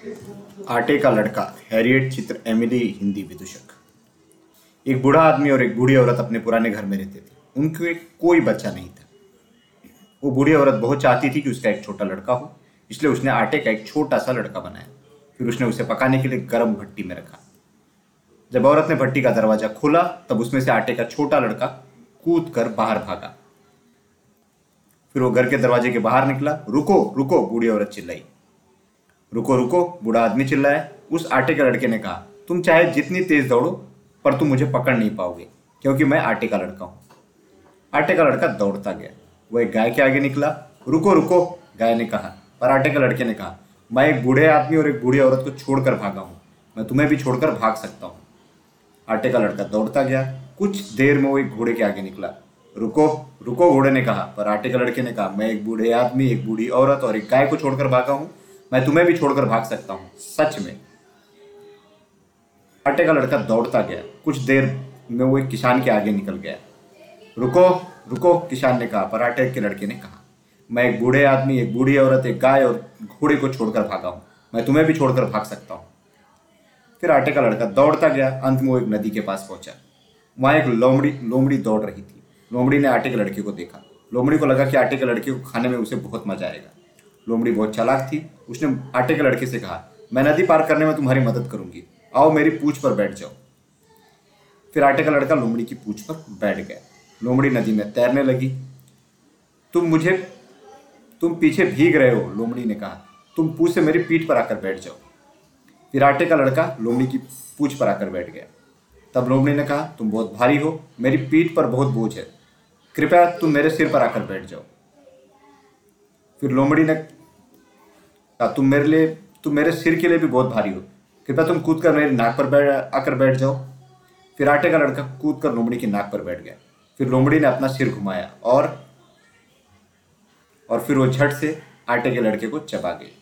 आटे का लड़का, हैरियट चित्र, एमिली, हिंदी विदूषक। एक बूढ़ा आदमी और एक बूढ़ी औरत अपने पुराने घर में रहते थे। उनके कोई बच्चा नहीं था। वो बूढ़ी औरत बहुत चाहती थी कि उसका एक छोटा लड़का हो, इसलिए उसने आटे का एक छोटा सा लड़का बनाया। फिर उसने उसे पकाने के लिए गर्म भट्टी में रखा। जब औरत ने भट्टी का दरवाज़ा खोला, तब उसमें से आटे का छोटा लड़का कूद कर बाहर भागा। फिर वो घर के दरवाजे के बाहर निकला। रुको रुको, बूढ़ी औरत चिल्लाई। रुको रुको, बूढ़ा आदमी चिल्लाया। उस आटे के लड़के ने कहा, तुम चाहे जितनी तेज दौड़ो, पर तुम मुझे पकड़ नहीं पाओगे, क्योंकि मैं आटे का लड़का हूँ। आटे का लड़का दौड़ता गया। वो एक गाय के आगे निकला। रुको रुको, गाय ने कहा। पर आटे के लड़के ने कहा, मैं एक बूढ़े आदमी और एक बूढ़ी औरत को छोड़कर भागा हूँ। मैं तुम्हें भी छोड़कर भाग सकता हूँ। आटे का लड़का दौड़ता गया। कुछ देर में वो एक घोड़े के आगे निकला। रुको रुको, घोड़े ने कहा। पर आटे का लड़के ने कहा, मैं एक बूढ़े आदमी, एक बूढ़ी औरत और एक गाय को छोड़कर भागा हूँ। मैं तुम्हें भी छोड़कर भाग सकता हूँ, सच में। आटे का लड़का दौड़ता गया। कुछ देर में वो एक किसान के आगे निकल गया। रुको रुको, किसान ने कहा। पर आटे के लड़के ने कहा। मैं एक बूढ़े आदमी, एक बूढ़ी औरत, एक गाय और घोड़े को छोड़कर भागा हूँ। मैं तुम्हें भी छोड़कर भाग सकता हूँ। फिर आटे का लड़का दौड़ता गया। अंत में वो एक नदी के पास पहुँचा। वहाँ एक लोमड़ी लोमड़ी दौड़ रही थी। लोमड़ी ने आटे के लड़के को देखा। लोमड़ी को लगा कि आटे के लड़के को खाने में उसे बहुत मज़ा आएगा। लोमड़ी बहुत चालाक थी। उसने आटे के लड़के से कहा, मैं नदी पार करने में तुम्हारी मदद करूँगी। आओ मेरी पूछ पर बैठ जाओ। फिर आटे का लड़का लोमड़ी की पूछ पर बैठ गया। लोमड़ी नदी में तैरने लगी। तुम मुझे, तुम पीछे भीग रहे हो, लोमड़ी ने कहा। तुम पूछ से मेरी पीठ पर आकर बैठ जाओ। फिर आटे का लड़का लोमड़ी की पूछ पर आकर बैठ गया। तब लोमड़ी ने कहा, तुम बहुत भारी हो। मेरी पीठ पर बहुत बोझ है। कृपया तुम मेरे सिर पर आकर बैठ जाओ। फिर लोमड़ी ने कहा, तुम मेरे लिए, तुम मेरे सिर के लिए भी बहुत भारी हो। कृपया तुम कूद कर मेरी नाक पर बैठ, आकर बैठ जाओ। फिर आटे का लड़का कूद कर लोमड़ी की नाक पर बैठ गया। फिर लोमड़ी ने अपना सिर घुमाया और और फिर वो झट से आटे के लड़के को चबा गई